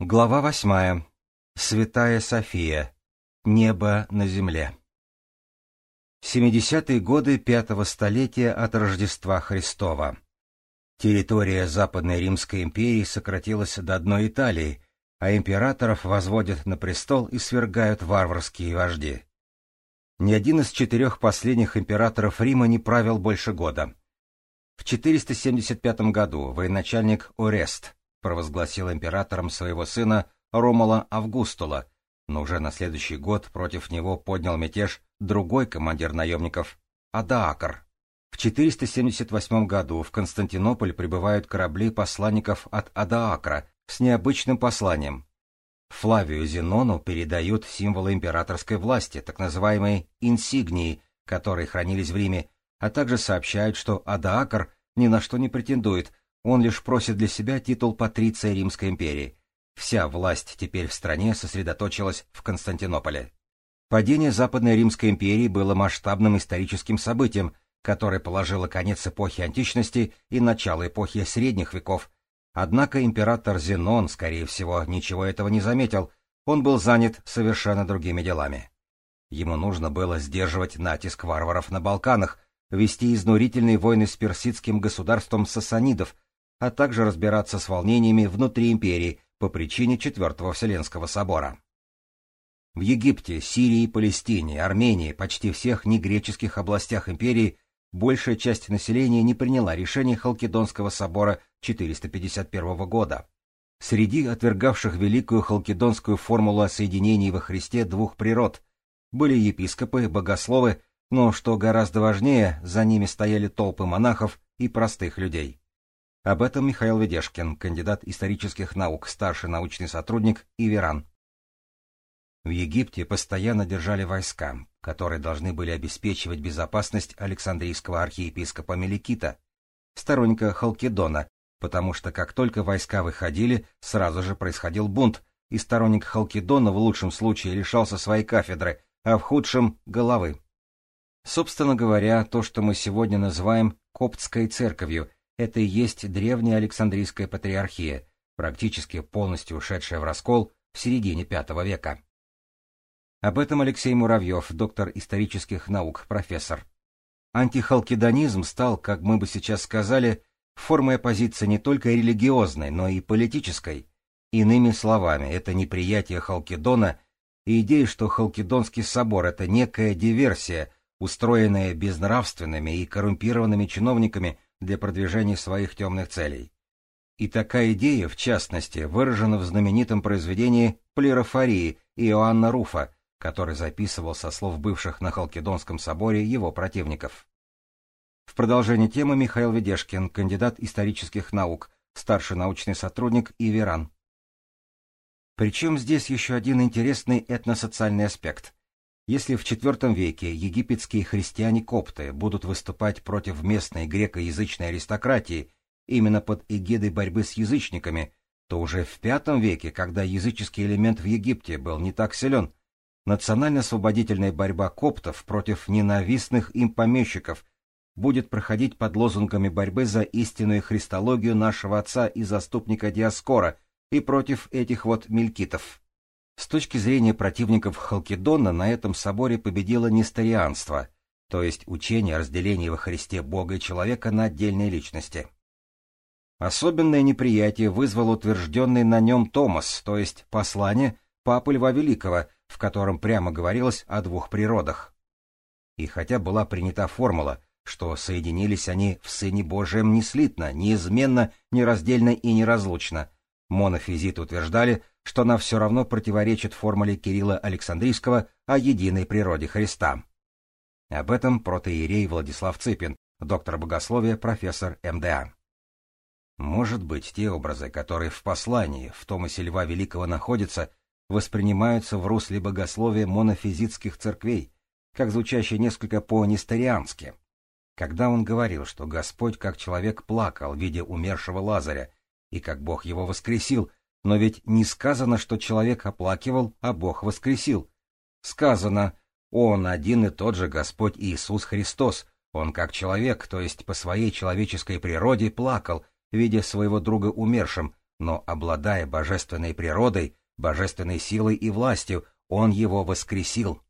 Глава восьмая. Святая София. Небо на земле. 70-е годы пятого столетия от Рождества Христова. Территория Западной Римской империи сократилась до одной Италии, а императоров возводят на престол и свергают варварские вожди. Ни один из четырех последних императоров Рима не правил больше года. В 475 году военачальник Орест провозгласил императором своего сына Ромала Августула, но уже на следующий год против него поднял мятеж другой командир наемников — Адаакр. В 478 году в Константинополь прибывают корабли посланников от Адаакра с необычным посланием. Флавию Зенону передают символы императорской власти, так называемые инсигнии, которые хранились в Риме, а также сообщают, что Адаакр ни на что не претендует, он лишь просит для себя титул патриция Римской империи. Вся власть теперь в стране сосредоточилась в Константинополе. Падение Западной Римской империи было масштабным историческим событием, которое положило конец эпохи античности и начало эпохи средних веков. Однако император Зенон, скорее всего, ничего этого не заметил, он был занят совершенно другими делами. Ему нужно было сдерживать натиск варваров на Балканах, вести изнурительные войны с персидским государством сасанидов, а также разбираться с волнениями внутри империи по причине Четвертого Вселенского собора. В Египте, Сирии, Палестине, Армении, почти всех негреческих областях империи большая часть населения не приняла решение Халкидонского собора 451 года. Среди отвергавших великую халкидонскую формулу о соединении во Христе двух природ были епископы, богословы, но, что гораздо важнее, за ними стояли толпы монахов и простых людей. Об этом Михаил Ведешкин, кандидат исторических наук, старший научный сотрудник Иверан. В Египте постоянно держали войска, которые должны были обеспечивать безопасность Александрийского архиепископа Меликита, сторонника Халкидона, потому что как только войска выходили, сразу же происходил бунт, и сторонник Халкидона в лучшем случае лишался своей кафедры, а в худшем — головы. Собственно говоря, то, что мы сегодня называем Коптской церковью, это и есть древняя Александрийская патриархия, практически полностью ушедшая в раскол в середине V века. Об этом Алексей Муравьев, доктор исторических наук, профессор. Антихалкидонизм стал, как мы бы сейчас сказали, формой оппозиции не только религиозной, но и политической. Иными словами, это неприятие Халкидона и идея, что Халкидонский собор — это некая диверсия, устроенная безнравственными и коррумпированными чиновниками для продвижения своих темных целей. И такая идея, в частности, выражена в знаменитом произведении «Плерофории» Иоанна Руфа, который записывал со слов бывших на Халкидонском соборе его противников. В продолжение темы Михаил Ведешкин, кандидат исторических наук, старший научный сотрудник Иверан. Причем здесь еще один интересный этносоциальный аспект. Если в IV веке египетские христиане-копты будут выступать против местной грекоязычной аристократии именно под эгидой борьбы с язычниками, то уже в V веке, когда языческий элемент в Египте был не так силен, национально-освободительная борьба коптов против ненавистных им помещиков будет проходить под лозунгами борьбы за истинную христологию нашего отца и заступника Диаскора и против этих вот мелькитов. С точки зрения противников Халкидона на этом соборе победило несторианство, то есть учение о разделении во Христе Бога и человека на отдельные личности. Особенное неприятие вызвал утвержденный на нем Томас, то есть послание Папы Льва Великого, в котором прямо говорилось о двух природах. И хотя была принята формула, что соединились они в Сыне Божием неслитно, неизменно, нераздельно и неразлучно, монофизиты утверждали, что она все равно противоречит формуле Кирилла Александрийского о единой природе Христа. Об этом протоиерей Владислав Цыпин, доктор богословия, профессор МДА. Может быть, те образы, которые в послании в Томасе Льва Великого находятся, воспринимаются в русле богословия монофизитских церквей, как звучащие несколько по-несториански. Когда он говорил, что Господь как человек плакал, видя умершего Лазаря, и как Бог его воскресил, но ведь не сказано, что человек оплакивал, а Бог воскресил. Сказано, Он один и тот же Господь Иисус Христос, Он как человек, то есть по своей человеческой природе, плакал, видя своего друга умершим, но, обладая божественной природой, божественной силой и властью, он его воскресил.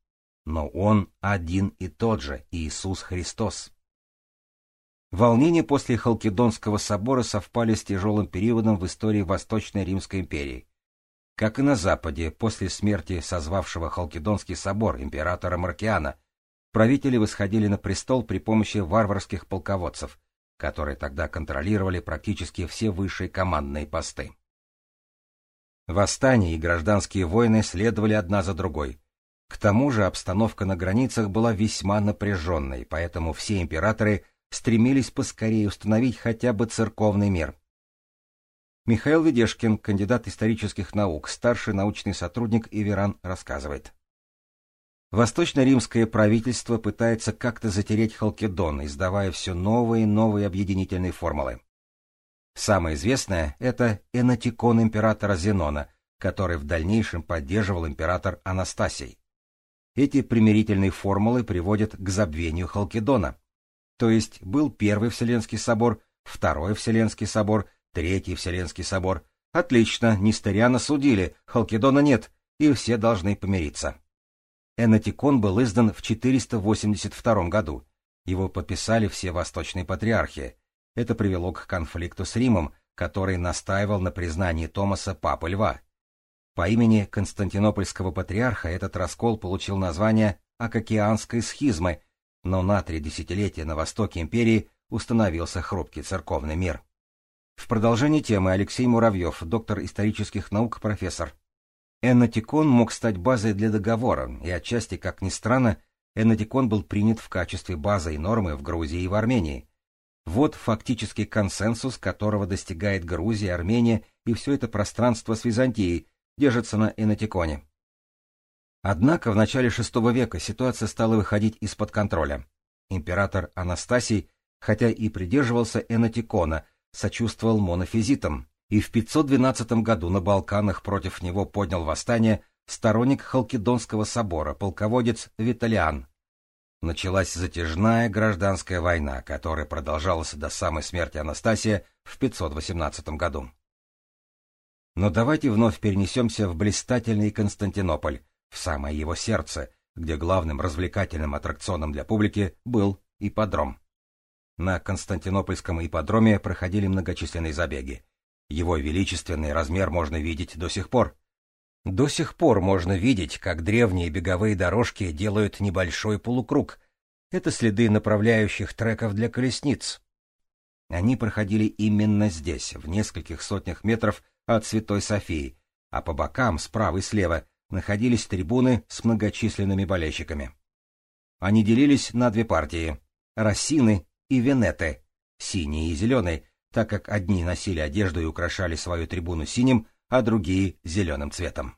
Но он один и тот же, Иисус Христос. Волнения после Халкидонского собора совпали с тяжелым периодом в истории Восточной Римской империи. Как и на Западе, после смерти созвавшего Халкидонский собор императора Маркиана, правители восходили на престол при помощи варварских полководцев, которые тогда контролировали практически все высшие командные посты. Восстания и гражданские войны следовали одна за другой. К тому же обстановка на границах была весьма напряженной, поэтому все императоры – стремились поскорее установить хотя бы церковный мир. Михаил Ведешкин, кандидат исторических наук, старший научный сотрудник Иверан, рассказывает. Восточно-римское правительство пытается как-то затереть Халкидон, издавая все новые и новые объединительные формулы. Самое известное — это энатикон императора Зенона, который в дальнейшем поддерживал император Анастасий. Эти примирительные формулы приводят к забвению Халкидона, то есть был Первый Вселенский собор, Второй Вселенский собор, Третий Вселенский собор. Отлично, Нестериана судили, Халкидона нет, и все должны помириться. Энатикон был издан в 482 году. Его подписали все восточные патриархи. Это привело к конфликту с Римом, который настаивал на признании Томаса Папы Льва. По имени Константинопольского патриарха этот раскол получил название Акакианской схизмы но на три десятилетия на востоке империи установился хрупкий церковный мир. В продолжении темы Алексей Муравьев, доктор исторических наук, профессор. Эннотикон мог стать базой для договора, и отчасти, как ни странно, Эннотикон был принят в качестве базы и нормы в Грузии и в Армении. Вот фактический консенсус, которого достигает Грузия, Армения и все это пространство с Византией, держится на Эннотиконе. Однако в начале VI века ситуация стала выходить из-под контроля. Император Анастасий, хотя и придерживался энотикона, сочувствовал монофизитам, и в 512 году на Балканах против него поднял восстание сторонник Халкидонского собора, полководец Виталиан. Началась затяжная гражданская война, которая продолжалась до самой смерти Анастасия в 518 году. Но давайте вновь перенесемся в блистательный Константинополь, в самое его сердце, где главным развлекательным аттракционом для публики был ипподром. На Константинопольском ипподроме проходили многочисленные забеги. Его величественный размер можно видеть до сих пор. До сих пор можно видеть, как древние беговые дорожки делают небольшой полукруг. Это следы направляющих треков для колесниц. Они проходили именно здесь, в нескольких сотнях метров от Святой Софии, а по бокам, справа и слева, находились трибуны с многочисленными болельщиками. Они делились на две партии — Рассины и Венеты, синие и зеленые, так как одни носили одежду и украшали свою трибуну синим, а другие — зеленым цветом.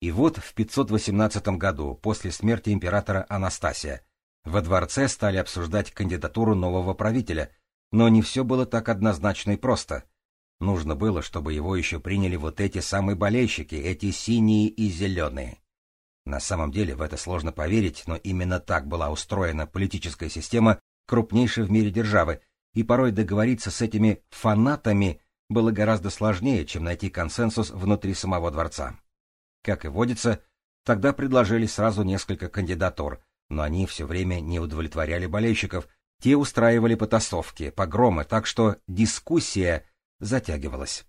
И вот в 518 году, после смерти императора Анастасия, во дворце стали обсуждать кандидатуру нового правителя, но не все было так однозначно и просто. Нужно было, чтобы его еще приняли вот эти самые болельщики, эти синие и зеленые. На самом деле в это сложно поверить, но именно так была устроена политическая система крупнейшей в мире державы, и порой договориться с этими фанатами было гораздо сложнее, чем найти консенсус внутри самого дворца. Как и водится, тогда предложили сразу несколько кандидатур, но они все время не удовлетворяли болельщиков, те устраивали потасовки, погромы, так что дискуссия затягивалась.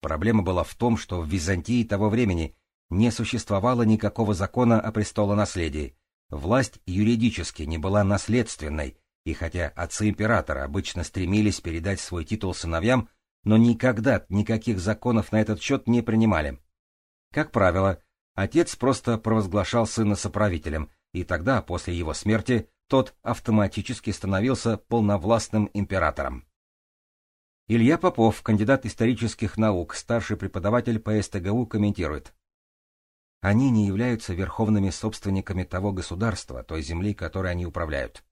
Проблема была в том, что в Византии того времени не существовало никакого закона о престолонаследии. Власть юридически не была наследственной, и хотя отцы императора обычно стремились передать свой титул сыновьям, но никогда никаких законов на этот счет не принимали. Как правило, отец просто провозглашал сына соправителем, и тогда, после его смерти, тот автоматически становился полновластным императором. Илья Попов, кандидат исторических наук, старший преподаватель по СТГУ, комментирует. Они не являются верховными собственниками того государства, той земли, которой они управляют.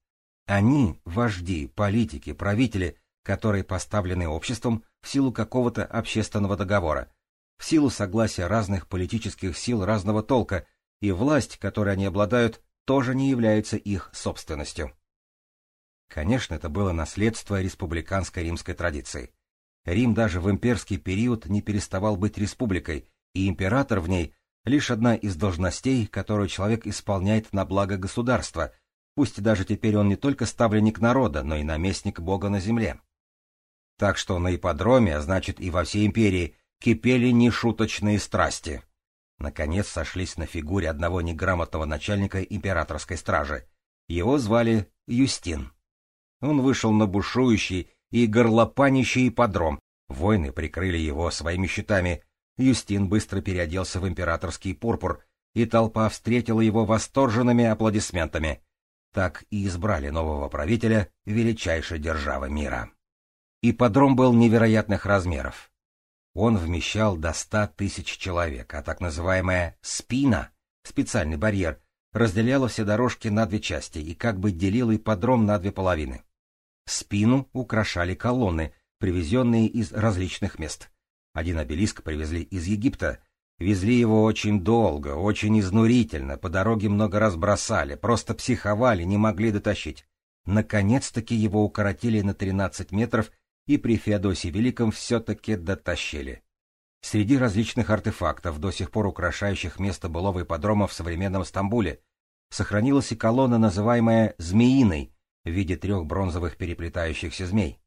Они — вожди, политики, правители, которые поставлены обществом в силу какого-то общественного договора, в силу согласия разных политических сил разного толка, и власть, которой они обладают, тоже не является их собственностью. Конечно, это было наследство республиканской римской традиции. Рим даже в имперский период не переставал быть республикой, и император в ней — лишь одна из должностей, которую человек исполняет на благо государства, пусть даже теперь он не только ставленник народа, но и наместник Бога на земле. Так что на ипподроме, а значит и во всей империи, кипели нешуточные страсти. Наконец сошлись на фигуре одного неграмотного начальника императорской стражи. Его звали Юстин. Он вышел на бушующий и горлопанящий ипподром. Воины прикрыли его своими щитами. Юстин быстро переоделся в императорский пурпур, и толпа встретила его восторженными аплодисментами. Так и избрали нового правителя величайшей державы мира. Ипподром был невероятных размеров. Он вмещал до ста тысяч человек, а так называемая «спина» — специальный барьер — разделяла все дорожки на две части и как бы делила ипподром на две половины. Спину украшали колонны, привезенные из различных мест. Один обелиск привезли из Египта, везли его очень долго, очень изнурительно, по дороге много раз бросали, просто психовали, не могли дотащить. Наконец-таки его укоротили на 13 метров и при Феодосии Великом все-таки дотащили. Среди различных артефактов, до сих пор украшающих место былого ипподрома в современном Стамбуле, сохранилась и колонна, называемая «Змеиной», в виде трех бронзовых переплетающихся змей.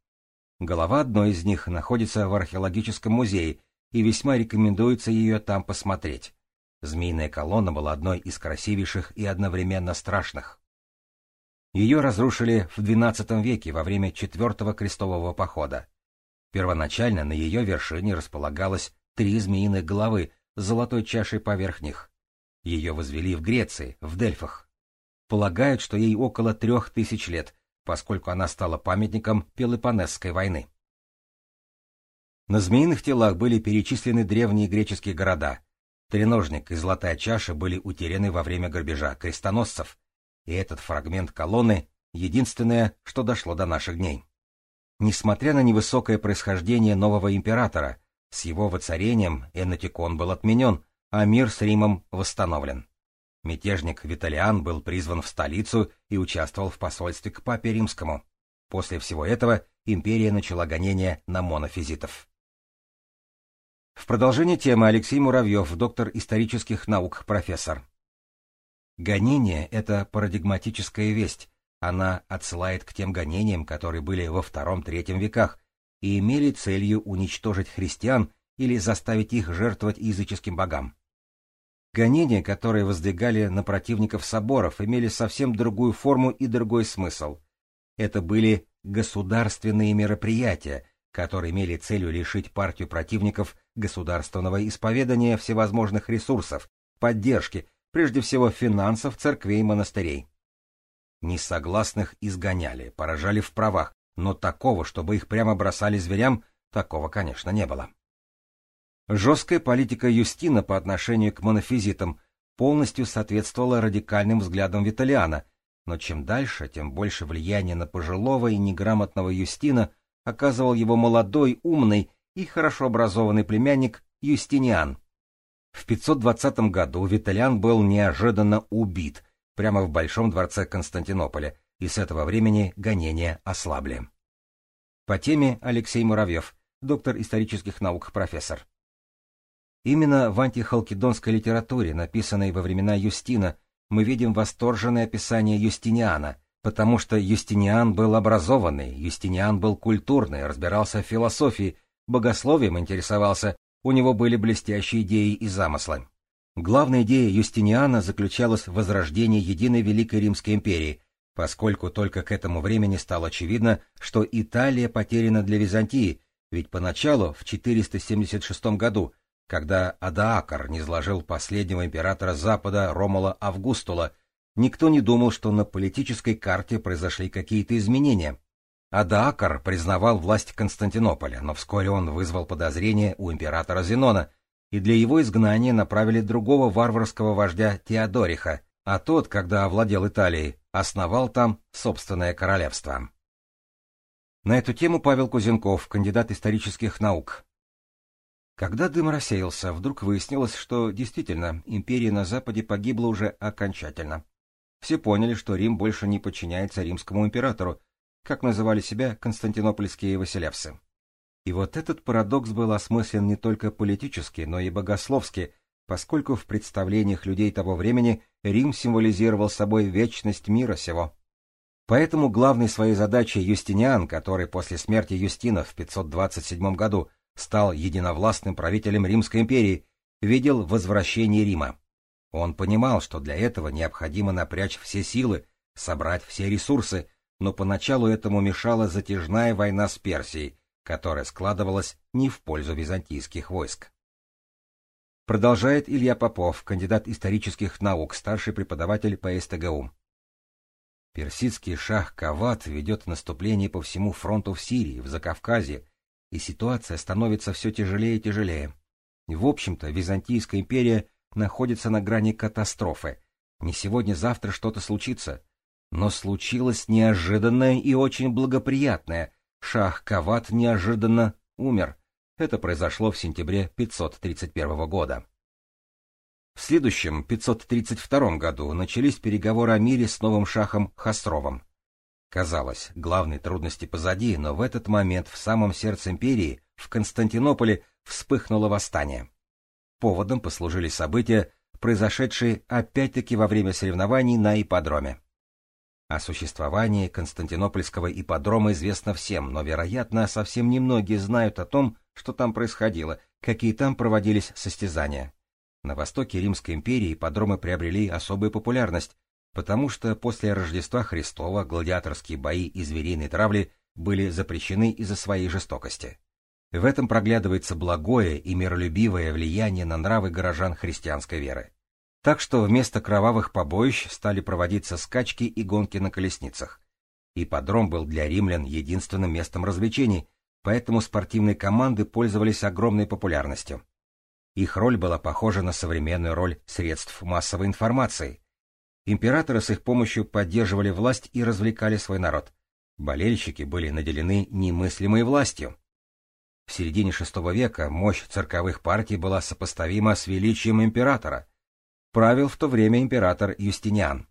Голова одной из них находится в археологическом музее, и весьма рекомендуется ее там посмотреть. Змеиная колонна была одной из красивейших и одновременно страшных. Ее разрушили в XII веке во время Четвертого крестового похода. Первоначально на ее вершине располагалось три змеиных головы с золотой чашей поверх них. Ее возвели в Греции, в Дельфах. Полагают, что ей около трех тысяч лет, поскольку она стала памятником Пелопонесской войны. На змеиных телах были перечислены древние греческие города. Треножник и золотая чаша были утеряны во время грабежа крестоносцев, и этот фрагмент колонны — единственное, что дошло до наших дней. Несмотря на невысокое происхождение нового императора, с его воцарением Энотикон был отменен, а мир с Римом восстановлен. Мятежник Виталиан был призван в столицу и участвовал в посольстве к папе римскому. После всего этого империя начала гонение на монофизитов. В продолжение темы Алексей Муравьев, доктор исторических наук, профессор. Гонение — это парадигматическая весть. Она отсылает к тем гонениям, которые были во II-III веках и имели целью уничтожить христиан или заставить их жертвовать языческим богам. Гонения, которые воздвигали на противников соборов, имели совсем другую форму и другой смысл. Это были государственные мероприятия, которые имели целью лишить партию противников государственного исповедания всевозможных ресурсов, поддержки, прежде всего финансов церквей и монастырей. Несогласных изгоняли, поражали в правах, но такого, чтобы их прямо бросали зверям, такого, конечно, не было. Жесткая политика Юстина по отношению к монофизитам полностью соответствовала радикальным взглядам Виталиана, но чем дальше, тем больше влияния на пожилого и неграмотного Юстина оказывал его молодой, умный и хорошо образованный племянник Юстиниан, в 520 году Виталиан был неожиданно убит прямо в Большом дворце Константинополя, и с этого времени гонения ослабли. По теме Алексей Муравьев, доктор исторических наук, профессор. Именно в антихалкидонской литературе, написанной во времена Юстина, мы видим восторженное описание Юстиниана, потому что Юстиниан был образованный, Юстиниан был культурный, разбирался в философии, богословием интересовался у него были блестящие идеи и замыслы. Главная идея Юстиниана заключалась в возрождении единой Великой Римской империи, поскольку только к этому времени стало очевидно, что Италия потеряна для Византии, ведь поначалу, в 476 году, когда Адаакар низложил последнего императора Запада Ромула Августула, никто не думал, что на политической карте произошли какие-то изменения. Адаакар признавал власть Константинополя, но вскоре он вызвал подозрения у императора Зенона, и для его изгнания направили другого варварского вождя Теодориха, а тот, когда овладел Италией, основал там собственное королевство. На эту тему Павел Кузенков, кандидат исторических наук. Когда дым рассеялся, вдруг выяснилось, что действительно империя на Западе погибла уже окончательно. Все поняли, что Рим больше не подчиняется римскому императору, как называли себя константинопольские василевсы. И вот этот парадокс был осмыслен не только политически, но и богословски, поскольку в представлениях людей того времени Рим символизировал собой вечность мира сего. Поэтому главной своей задачей Юстиниан, который после смерти Юстина в 527 году стал единовластным правителем Римской империи, видел возвращение Рима. Он понимал, что для этого необходимо напрячь все силы, собрать все ресурсы, но поначалу этому мешала затяжная война с Персией, которая складывалась не в пользу византийских войск. Продолжает Илья Попов, кандидат исторических наук, старший преподаватель по СТГУ. Персидский шах Кават ведет наступление по всему фронту в Сирии, в Закавказье, и ситуация становится все тяжелее и тяжелее. В общем-то, Византийская империя находится на грани катастрофы. Не сегодня-завтра что-то случится. Но случилось неожиданное и очень благоприятное. Шах Кават неожиданно умер. Это произошло в сентябре 531 года. В следующем, 532 году, начались переговоры о мире с новым шахом Хасровым. Казалось, главные трудности позади, но в этот момент в самом сердце империи, в Константинополе, вспыхнуло восстание. Поводом послужили события, произошедшие опять-таки во время соревнований на ипподроме. О существовании Константинопольского ипподрома известно всем, но, вероятно, совсем немногие знают о том, что там происходило, какие там проводились состязания. На востоке Римской империи ипподромы приобрели особую популярность, потому что после Рождества Христова гладиаторские бои и звериные травли были запрещены из-за своей жестокости. В этом проглядывается благое и миролюбивое влияние на нравы горожан христианской веры. Так что вместо кровавых побоищ стали проводиться скачки и гонки на колесницах. Ипподром был для римлян единственным местом развлечений, поэтому спортивные команды пользовались огромной популярностью. Их роль была похожа на современную роль средств массовой информации. Императоры с их помощью поддерживали власть и развлекали свой народ. Болельщики были наделены немыслимой властью. В середине VI века мощь цирковых партий была сопоставима с величием императора. Правил в то время император Юстиниан.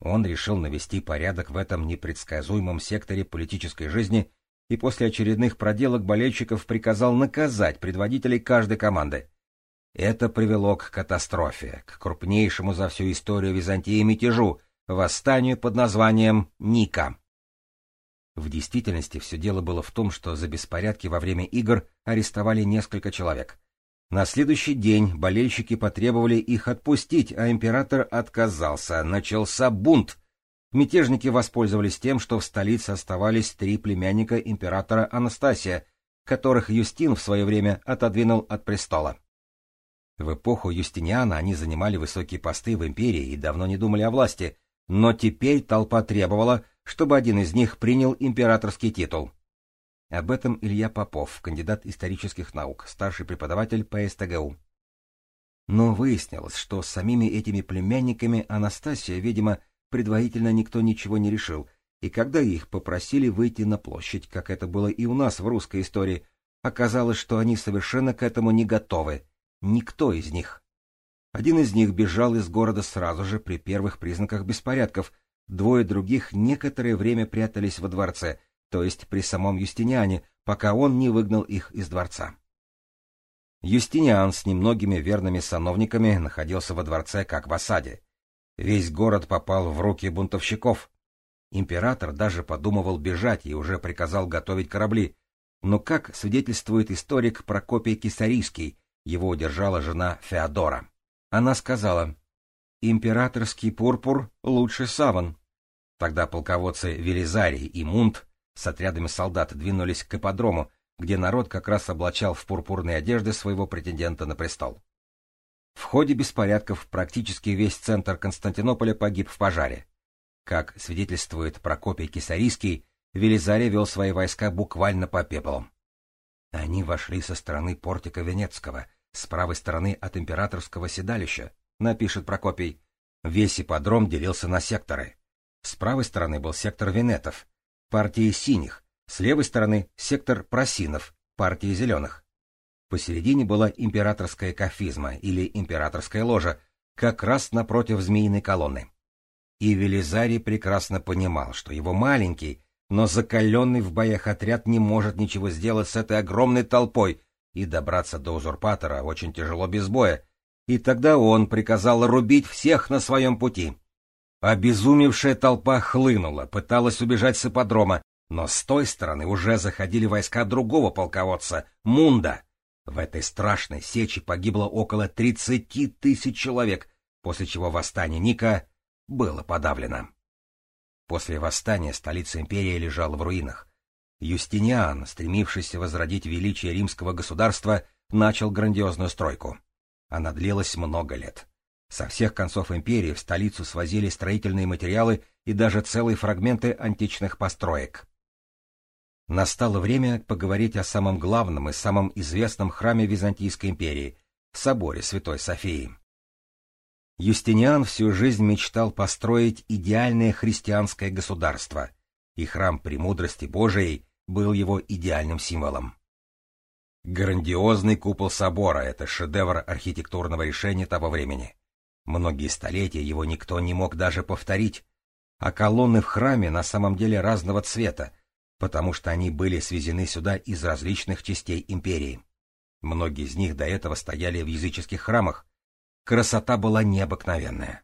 Он решил навести порядок в этом непредсказуемом секторе политической жизни и после очередных проделок болельщиков приказал наказать предводителей каждой команды. Это привело к катастрофе, к крупнейшему за всю историю Византии мятежу, восстанию под названием Ника. В действительности все дело было в том, что за беспорядки во время игр арестовали несколько человек. На следующий день болельщики потребовали их отпустить, а император отказался. Начался бунт. Мятежники воспользовались тем, что в столице оставались три племянника императора Анастасия, которых Юстин в свое время отодвинул от престола. В эпоху Юстиниана они занимали высокие посты в империи и давно не думали о власти, но теперь толпа требовала, чтобы один из них принял императорский титул. Об этом Илья Попов, кандидат исторических наук, старший преподаватель по СТГУ. Но выяснилось, что с самими этими племянниками Анастасия, видимо, предварительно никто ничего не решил, и когда их попросили выйти на площадь, как это было и у нас в русской истории, оказалось, что они совершенно к этому не готовы. Никто из них. Один из них бежал из города сразу же при первых признаках беспорядков, Двое других некоторое время прятались во дворце, то есть при самом Юстиниане, пока он не выгнал их из дворца. Юстиниан с немногими верными сановниками находился во дворце как в осаде. Весь город попал в руки бунтовщиков. Император даже подумывал бежать и уже приказал готовить корабли. Но, как свидетельствует историк Прокопий Кисарийский, его удержала жена Феодора. Она сказала, «Императорский пурпур лучше саван». Тогда полководцы Велизарий и Мунт с отрядами солдат двинулись к ипподрому, где народ как раз облачал в пурпурные одежды своего претендента на престол. В ходе беспорядков практически весь центр Константинополя погиб в пожаре. Как свидетельствует Прокопий Кисарийский, Велизарий вел свои войска буквально по пеплам. Они вошли со стороны портика Венецкого, с правой стороны от императорского седалища, напишет Прокопий. Весь ипподром делился на секторы. С правой стороны был сектор Венетов, партии синих, с левой стороны сектор просинов, партии зеленых. Посередине была императорская кафизма или императорская ложа, как раз напротив змеиной колонны. И Велизарий прекрасно понимал, что его маленький, но закаленный в боях отряд не может ничего сделать с этой огромной толпой, и добраться до узурпатора очень тяжело без боя, и тогда он приказал рубить всех на своем пути. Обезумевшая толпа хлынула, пыталась убежать с ипподрома, но с той стороны уже заходили войска другого полководца, Мунда. В этой страшной сече погибло около тридцати тысяч человек, после чего восстание Ника было подавлено. После восстания столица империи лежала в руинах. Юстиниан, стремившийся возродить величие римского государства, начал грандиозную стройку. Она длилась много лет. Со всех концов империи в столицу свозили строительные материалы и даже целые фрагменты античных построек. Настало время поговорить о самом главном и самом известном храме Византийской империи — соборе Святой Софии. Юстиниан всю жизнь мечтал построить идеальное христианское государство, и храм Премудрости Божией был его идеальным символом. Грандиозный купол собора — это шедевр архитектурного решения того времени. Многие столетия его никто не мог даже повторить, а колонны в храме на самом деле разного цвета, потому что они были свезены сюда из различных частей империи. Многие из них до этого стояли в языческих храмах. Красота была необыкновенная.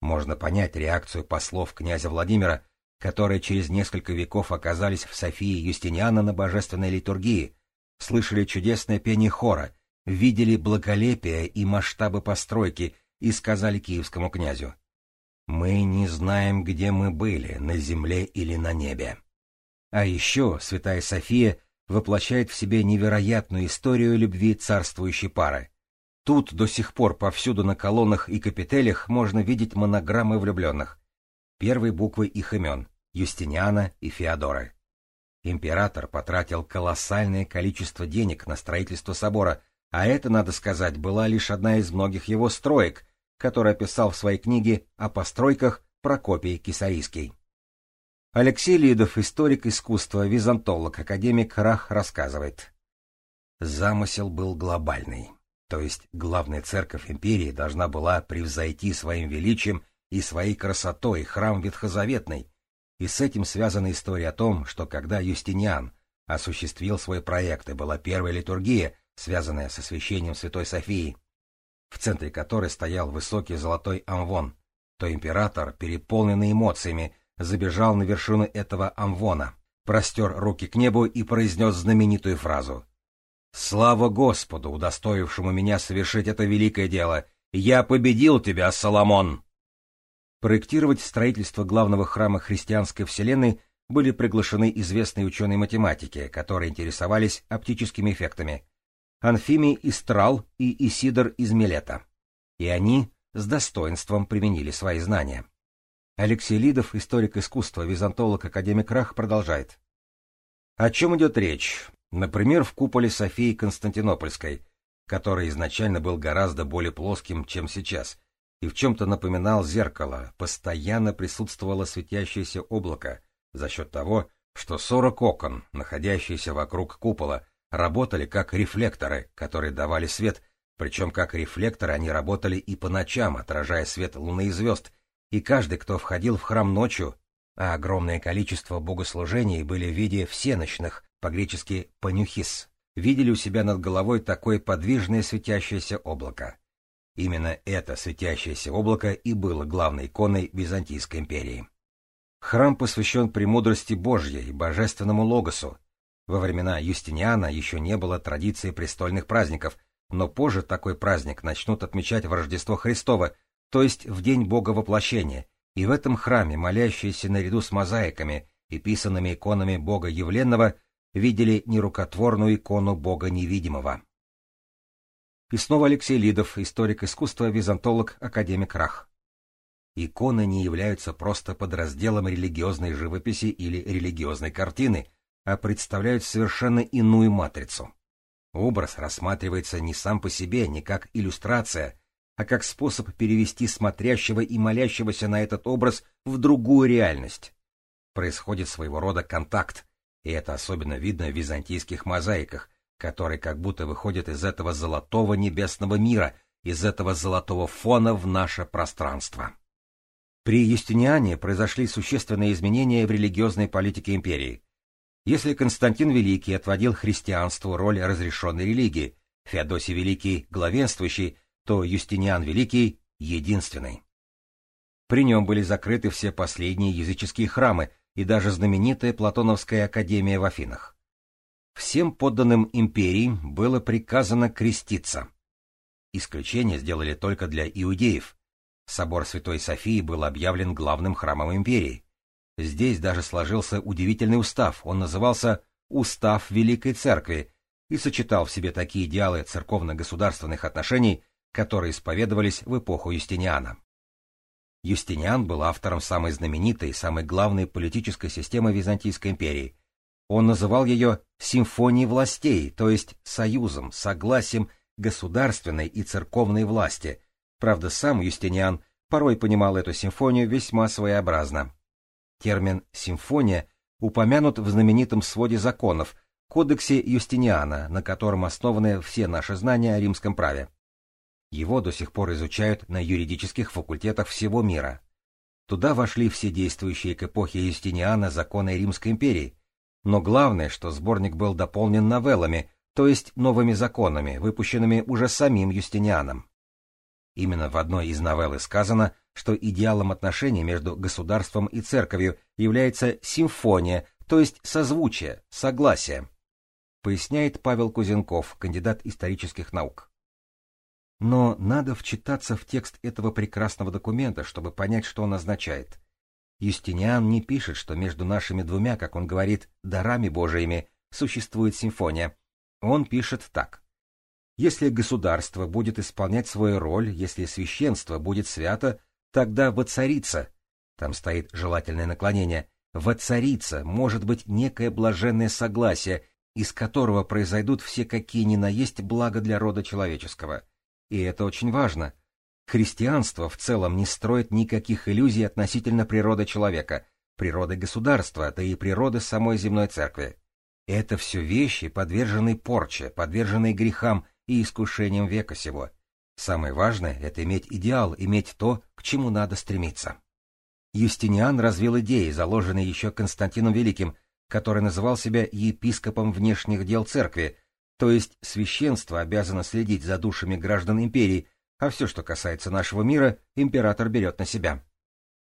Можно понять реакцию послов князя Владимира, которые через несколько веков оказались в Софии Юстиниана на божественной литургии, слышали чудесное пение хора, видели благолепие и масштабы постройки и сказали киевскому князю «Мы не знаем, где мы были, на земле или на небе». А еще святая София воплощает в себе невероятную историю любви царствующей пары. Тут до сих пор повсюду на колоннах и капителях можно видеть монограммы влюбленных. Первые буквы их имен — Юстиниана и Феодоры. Император потратил колоссальное количество денег на строительство собора, а это, надо сказать, была лишь одна из многих его строек, который описал в своей книге о постройках Прокопий Кисарийский. Алексей Лидов, историк искусства, византолог, академик Рах рассказывает. Замысел был глобальный, то есть главная церковь империи должна была превзойти своим величием и своей красотой храм ветхозаветный, и с этим связана история о том, что когда Юстиниан осуществил свой проект и была первая литургия, связанная с освящением Святой Софии, в центре которой стоял высокий золотой амвон, то император, переполненный эмоциями, забежал на вершину этого амвона, простер руки к небу и произнес знаменитую фразу «Слава Господу, удостоившему меня совершить это великое дело! Я победил тебя, Соломон!» Проектировать строительство главного храма христианской вселенной были приглашены известные ученые-математики, которые интересовались оптическими эффектами. Анфимий Истрал и Исидор из Милета. И они с достоинством применили свои знания. Алексей Лидов, историк искусства, византолог, академик Рах, продолжает. О чем идет речь? Например, в куполе Софии Константинопольской, который изначально был гораздо более плоским, чем сейчас, и в чем-то напоминал зеркало, постоянно присутствовало светящееся облако за счет того, что сорок окон, находящиеся вокруг купола, работали как рефлекторы, которые давали свет, причем как рефлекторы они работали и по ночам, отражая свет луны и звезд, и каждый, кто входил в храм ночью, а огромное количество богослужений были в виде всеночных, по-гречески «панюхис», видели у себя над головой такое подвижное светящееся облако. Именно это светящееся облако и было главной иконой Византийской империи. Храм посвящен премудрости Божьей, божественному логосу. Во времена Юстиниана еще не было традиции престольных праздников, но позже такой праздник начнут отмечать в Рождество Христово, то есть в день Бога воплощения, и в этом храме молящиеся наряду с мозаиками и писанными иконами Бога Явленного видели нерукотворную икону Бога Невидимого. И снова Алексей Лидов, историк искусства, византолог, академик Рах. Иконы не являются просто подразделом религиозной живописи или религиозной картины, а представляют совершенно иную матрицу. Образ рассматривается не сам по себе, не как иллюстрация, а как способ перевести смотрящего и молящегося на этот образ в другую реальность. Происходит своего рода контакт, и это особенно видно в византийских мозаиках, который как будто выходит из этого золотого небесного мира, из этого золотого фона в наше пространство. При Юстиниане произошли существенные изменения в религиозной политике империи. Если Константин Великий отводил христианству роль разрешенной религии, Феодосий Великий — главенствующий, то Юстиниан Великий — единственный. При нем были закрыты все последние языческие храмы и даже знаменитая Платоновская академия в Афинах. Всем подданным империи было приказано креститься. Исключение сделали только для иудеев. Собор Святой Софии был объявлен главным храмом империи. Здесь даже сложился удивительный устав, он назывался «Устав Великой Церкви» и сочетал в себе такие идеалы церковно-государственных отношений, которые исповедовались в эпоху Юстиниана. Юстиниан был автором самой знаменитой, самой главной политической системы Византийской империи. Он называл ее «симфонией властей», то есть союзом, согласием государственной и церковной власти. Правда, сам Юстиниан порой понимал эту симфонию весьма своеобразно. Термин «симфония» упомянут в знаменитом своде законов, Кодексе Юстиниана, на котором основаны все наши знания о римском праве. Его до сих пор изучают на юридических факультетах всего мира. Туда вошли все действующие к эпохе Юстиниана законы Римской империи. Но главное, что сборник был дополнен новеллами, то есть новыми законами, выпущенными уже самим Юстинианом. Именно в одной из новелл сказано, что идеалом отношений между государством и церковью является симфония, то есть созвучие, согласие. Поясняет Павел Кузенков, кандидат исторических наук. Но надо вчитаться в текст этого прекрасного документа, чтобы понять, что он означает. Юстиниан не пишет, что между нашими двумя, как он говорит, дарами Божиими существует симфония. Он пишет так. Если государство будет исполнять свою роль, если священство будет свято, тогда воцарится, там стоит желательное наклонение, воцарится, может быть, некое блаженное согласие, из которого произойдут все какие ни на есть блага для рода человеческого. И это очень важно. Христианство в целом не строит никаких иллюзий относительно природы человека, природы государства, да и природы самой земной церкви. Это все вещи, подверженные порче, подверженные грехам и искушениям века сего. Самое важное — это иметь идеал, иметь то, к чему надо стремиться. Юстиниан развил идеи, заложенные еще Константином Великим, который называл себя епископом внешних дел церкви, то есть священство обязано следить за душами граждан империи, а все, что касается нашего мира, император берет на себя.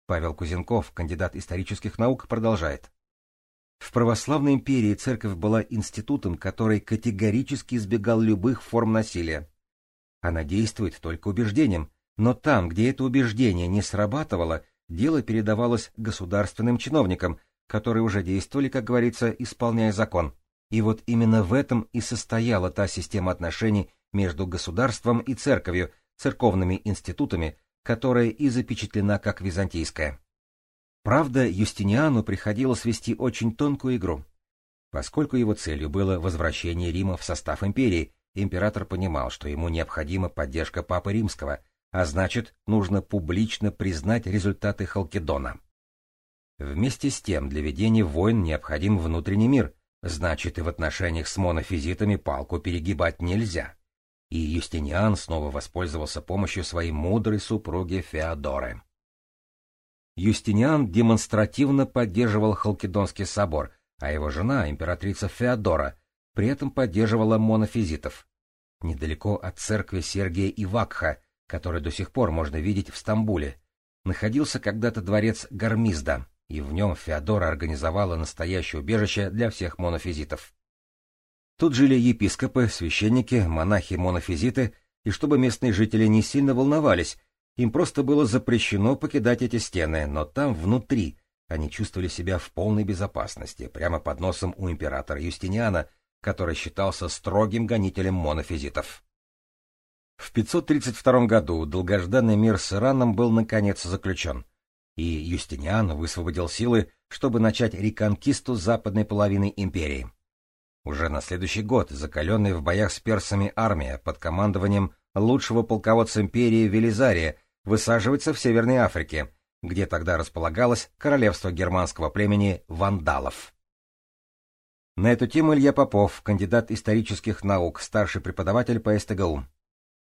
Павел Кузенков, кандидат исторических наук, продолжает. В православной империи церковь была институтом, который категорически избегал любых форм насилия. Она действует только убеждением, но там, где это убеждение не срабатывало, дело передавалось государственным чиновникам, которые уже действовали, как говорится, исполняя закон. И вот именно в этом и состояла та система отношений между государством и церковью, церковными институтами, которая и запечатлена как византийская. Правда, Юстиниану приходилось вести очень тонкую игру. Поскольку его целью было возвращение Рима в состав империи, император понимал, что ему необходима поддержка Папы Римского, а значит, нужно публично признать результаты Халкидона. Вместе с тем, для ведения войн необходим внутренний мир, Значит, и в отношениях с монофизитами палку перегибать нельзя. И Юстиниан снова воспользовался помощью своей мудрой супруги Феодоры. Юстиниан демонстративно поддерживал Халкидонский собор, а его жена, императрица Феодора, при этом поддерживала монофизитов. Недалеко от церкви Сергия Ивакха, который до сих пор можно видеть в Стамбуле, находился когда-то дворец Гармизда, и в нем Феодора организовала настоящее убежище для всех монофизитов. Тут жили епископы, священники, монахи-монофизиты, и чтобы местные жители не сильно волновались, им просто было запрещено покидать эти стены, но там, внутри, они чувствовали себя в полной безопасности, прямо под носом у императора Юстиниана, который считался строгим гонителем монофизитов. В 532 году долгожданный мир с Ираном был наконец заключен и Юстиниан высвободил силы, чтобы начать реконкисту западной половины империи. Уже на следующий год закаленная в боях с персами армия под командованием лучшего полководца империи Велизария высаживается в Северной Африке, где тогда располагалось королевство германского племени вандалов. На эту тему Илья Попов, кандидат исторических наук, старший преподаватель по СТГУ.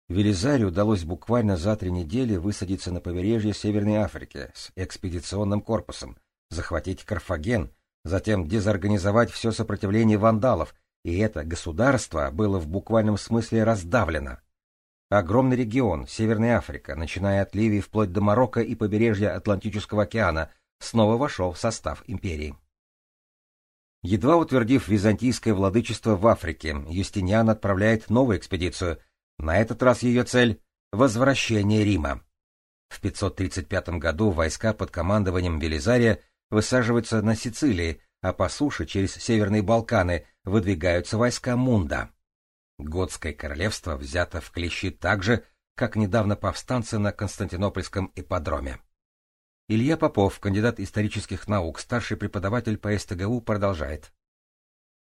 Велизаре удалось буквально за три недели высадиться на побережье Северной Африки с экспедиционным корпусом, захватить Карфаген, затем дезорганизовать все сопротивление вандалов, и это государство было в буквальном смысле раздавлено. Огромный регион, Северная Африка, начиная от Ливии вплоть до Марокко и побережья Атлантического океана, снова вошел в состав империи. Едва утвердив византийское владычество в Африке, Юстиниан отправляет новую экспедицию. На этот раз ее цель — возвращение Рима. В 535 году войска под командованием Велизария высаживаются на Сицилии, а по суше через Северные Балканы выдвигаются войска Мунда. Готское королевство взято в клещи так же, как недавно повстанцы на Константинопольском ипподроме. Илья Попов, кандидат исторических наук, старший преподаватель по СТГУ, продолжает.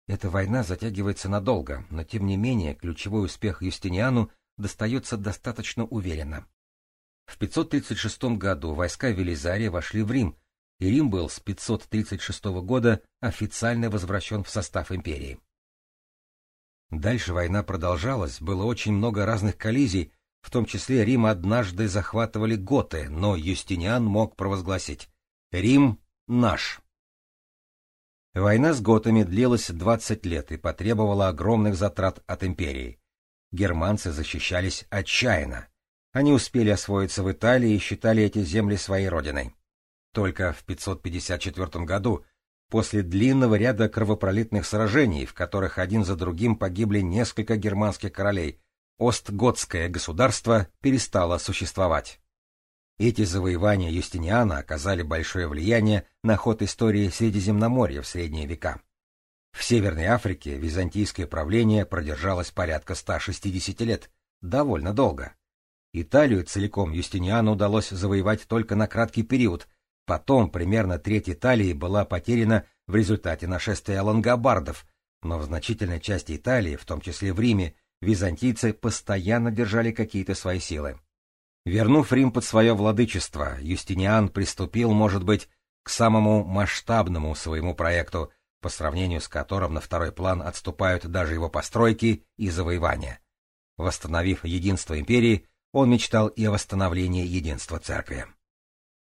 Эта война затягивается надолго, но тем не менее ключевой успех Юстиниану достается достаточно уверенно. В 536 году войска Велизария вошли в Рим, и Рим был с 536 года официально возвращен в состав империи. Дальше война продолжалась, было очень много разных коллизий, в том числе Рим однажды захватывали готы, но Юстиниан мог провозгласить «Рим наш». Война с готами длилась 20 лет и потребовала огромных затрат от империи. Германцы защищались отчаянно. Они успели освоиться в Италии и считали эти земли своей родиной. Только в 554 году, после длинного ряда кровопролитных сражений, в которых один за другим погибли несколько германских королей, Остготское государство перестало существовать. Эти завоевания Юстиниана оказали большое влияние на ход истории Средиземноморья в средние века. В Северной Африке византийское правление продержалось порядка 160 лет, довольно долго. Италию целиком Юстиниану удалось завоевать только на краткий период, потом примерно треть Италии была потеряна в результате нашествия лангобардов, но в значительной части Италии, в том числе в Риме, византийцы постоянно держали какие-то свои силы. Вернув Рим под свое владычество, Юстиниан приступил, может быть, к самому масштабному своему проекту, по сравнению с которым на второй план отступают даже его постройки и завоевания. Восстановив единство империи, он мечтал и о восстановлении единства церкви.